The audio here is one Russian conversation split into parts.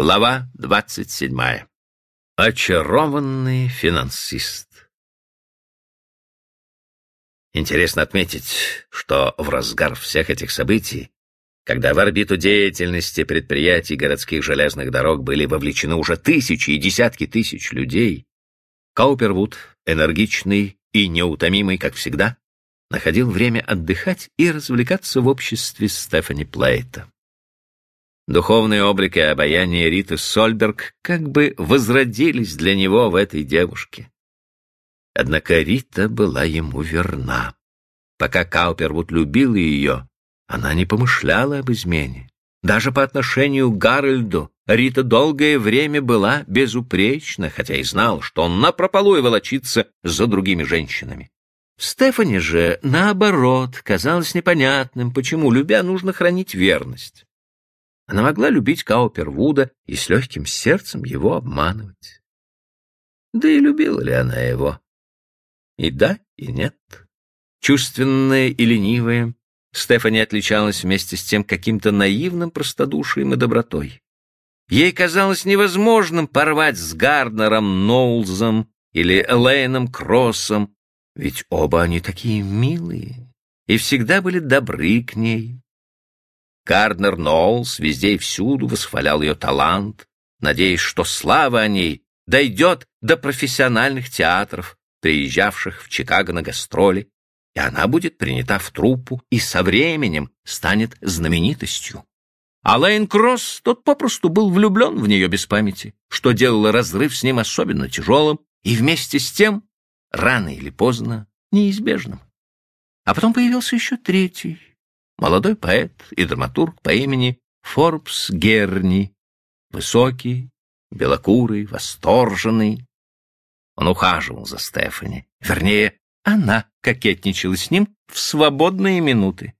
Глава двадцать седьмая. Очарованный финансист. Интересно отметить, что в разгар всех этих событий, когда в орбиту деятельности предприятий городских железных дорог были вовлечены уже тысячи и десятки тысяч людей, Каупервуд, энергичный и неутомимый, как всегда, находил время отдыхать и развлекаться в обществе Стефани Плейта. Духовный облик и обаяние Риты Сольберг как бы возродились для него в этой девушке. Однако Рита была ему верна. Пока Каупервуд любил ее, она не помышляла об измене. Даже по отношению к Гарольду Рита долгое время была безупречна, хотя и знал, что он напропалую волочится за другими женщинами. Стефани же, наоборот, казалось непонятным, почему, любя, нужно хранить верность. Она могла любить Каупервуда и с легким сердцем его обманывать. Да и любила ли она его? И да, и нет. Чувственная и ленивая, Стефани отличалась вместе с тем каким-то наивным простодушием и добротой. Ей казалось невозможным порвать с Гарднером Ноулзом или Элейном Кроссом, ведь оба они такие милые и всегда были добры к ней. Гарднер Ноулс везде и всюду восхвалял ее талант, надеясь, что слава о ней дойдет до профессиональных театров, приезжавших в Чикаго на гастроли, и она будет принята в труппу и со временем станет знаменитостью. А Лейн Кросс, тот попросту был влюблен в нее без памяти, что делало разрыв с ним особенно тяжелым и вместе с тем, рано или поздно, неизбежным. А потом появился еще третий, молодой поэт и драматург по имени Форбс Герни, высокий, белокурый, восторженный. Он ухаживал за Стефани, вернее, она кокетничала с ним в свободные минуты.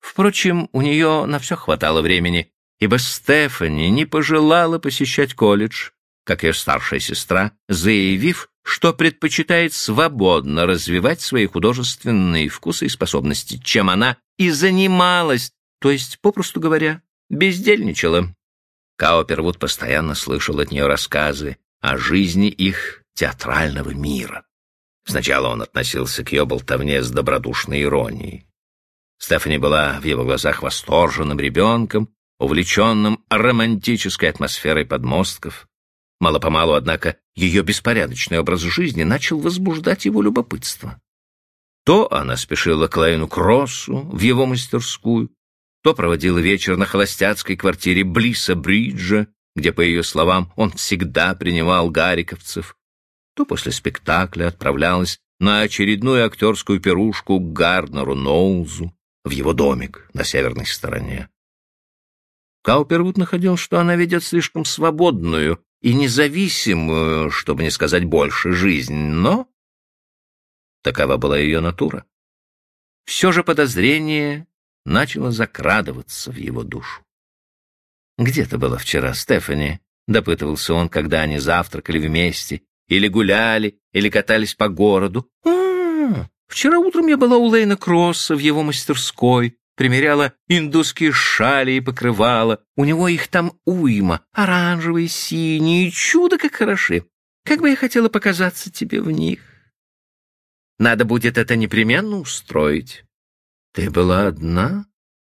Впрочем, у нее на все хватало времени, ибо Стефани не пожелала посещать колледж, как ее старшая сестра, заявив, что предпочитает свободно развивать свои художественные вкусы и способности, чем она и занималась, то есть, попросту говоря, бездельничала. Каупервуд постоянно слышал от нее рассказы о жизни их театрального мира. Сначала он относился к ее болтовне с добродушной иронией. Стефани была в его глазах восторженным ребенком, увлеченным романтической атмосферой подмостков, Мало-помалу, однако, ее беспорядочный образ жизни начал возбуждать его любопытство. То она спешила к Лайну Кроссу в его мастерскую, то проводила вечер на холостяцкой квартире Блиса Бриджа, где, по ее словам, он всегда принимал гариковцев, то после спектакля отправлялась на очередную актерскую пирушку к Гарднеру Ноузу в его домик на северной стороне. Каупервуд находил, что она ведет слишком свободную и независимую, чтобы не сказать больше, жизнь, но такова была ее натура. Все же подозрение начало закрадываться в его душу. «Где ты была вчера, Стефани?» — допытывался он, когда они завтракали вместе, или гуляли, или катались по городу. «А, вчера утром я была у Лейна Кросса в его мастерской примеряла индусские шали и покрывала. У него их там уйма, оранжевые, синие, чудо как хороши. Как бы я хотела показаться тебе в них. Надо будет это непременно устроить. Ты была одна?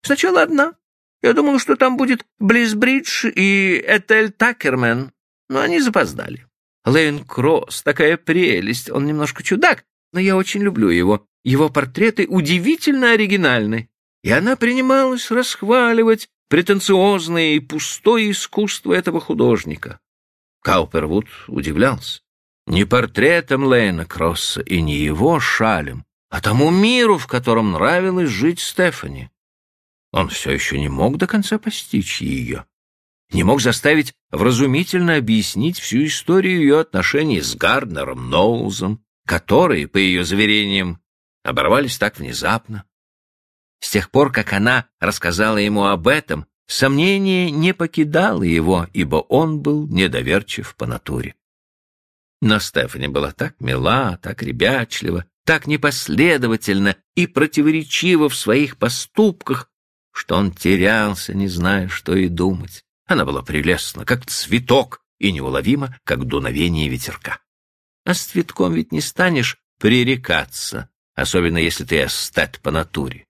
Сначала одна. Я думала, что там будет Близбридж и Этель Такермен, но они запоздали. Лейн Кросс, такая прелесть, он немножко чудак, но я очень люблю его. Его портреты удивительно оригинальны и она принималась расхваливать претенциозное и пустое искусство этого художника. Каупервуд удивлялся. Не портретом Лейна Кросса и не его шалем, а тому миру, в котором нравилось жить Стефани. Он все еще не мог до конца постичь ее, не мог заставить вразумительно объяснить всю историю ее отношений с Гарднером Ноузом, которые, по ее заверениям, оборвались так внезапно. С тех пор, как она рассказала ему об этом, сомнение не покидало его, ибо он был недоверчив по натуре. Но Стефани была так мила, так ребячлива, так непоследовательна и противоречива в своих поступках, что он терялся, не зная, что и думать. Она была прелестна, как цветок, и неуловима, как дуновение ветерка. А с цветком ведь не станешь пререкаться, особенно если ты эстет по натуре.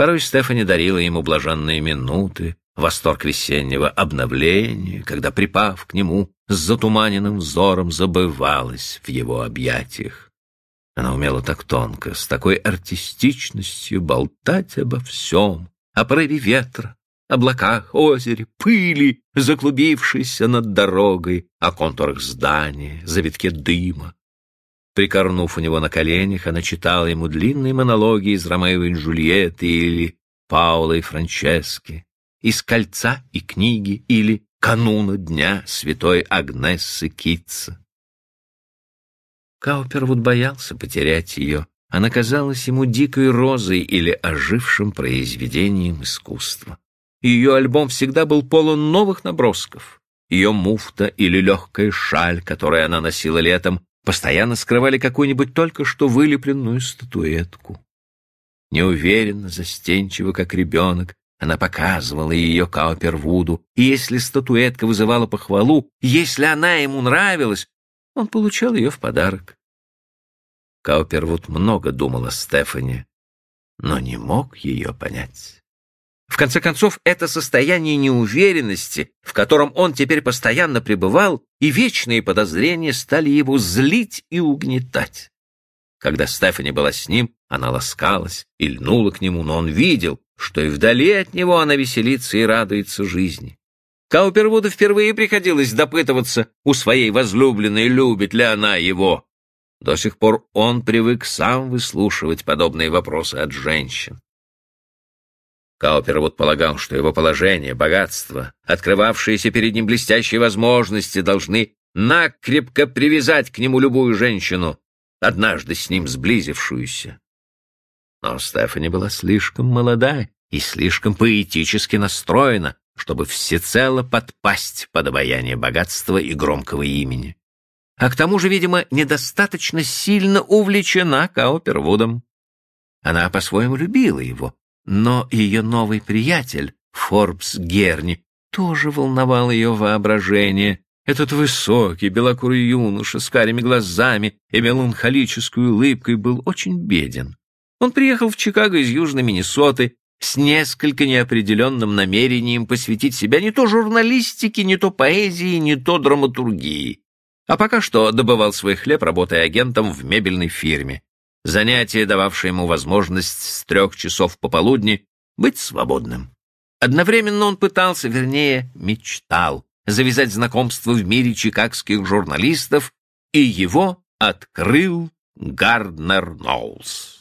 Порой Стефани дарила ему блаженные минуты, восторг весеннего обновления, когда, припав к нему, с затуманенным взором забывалась в его объятиях. Она умела так тонко, с такой артистичностью болтать обо всем, о порыве ветра, облаках, озере, пыли, заклубившейся над дорогой, о контурах здания, завитке дыма. Прикорнув у него на коленях, она читала ему длинные монологи из Ромео и Джульетты или Паула и Франчески, из «Кольца» и книги или «Кануна дня святой Агнессы Китца». Каупервуд боялся потерять ее. Она казалась ему дикой розой или ожившим произведением искусства. Ее альбом всегда был полон новых набросков. Ее муфта или легкая шаль, которую она носила летом, постоянно скрывали какую-нибудь только что вылепленную статуэтку. Неуверенно, застенчиво, как ребенок, она показывала ее Каупервуду, и если статуэтка вызывала похвалу, если она ему нравилась, он получал ее в подарок. Каупервуд много думал о Стефани, но не мог ее понять. В конце концов, это состояние неуверенности, в котором он теперь постоянно пребывал, и вечные подозрения стали его злить и угнетать. Когда Стефани была с ним, она ласкалась и льнула к нему, но он видел, что и вдали от него она веселится и радуется жизни. Каупервуду впервые приходилось допытываться у своей возлюбленной, любит ли она его. До сих пор он привык сам выслушивать подобные вопросы от женщин. Каупервуд полагал, что его положение, богатство, открывавшиеся перед ним блестящие возможности должны накрепко привязать к нему любую женщину, однажды с ним сблизившуюся. Но Стефани была слишком молода и слишком поэтически настроена, чтобы всецело подпасть под обаяние богатства и громкого имени. А к тому же, видимо, недостаточно сильно увлечена Каупервудом. Она по-своему любила его, но ее новый приятель, Форбс Герни, тоже волновал ее воображение. Этот высокий, белокурый юноша с карими глазами и меланхолической улыбкой был очень беден. Он приехал в Чикаго из Южной Миннесоты с несколько неопределенным намерением посвятить себя не то журналистике, не то поэзии, не то драматургии. А пока что добывал свой хлеб, работая агентом в мебельной фирме занятие, дававшее ему возможность с трех часов пополудни быть свободным. Одновременно он пытался, вернее, мечтал завязать знакомство в мире чикагских журналистов, и его открыл Гарднер Ноулс.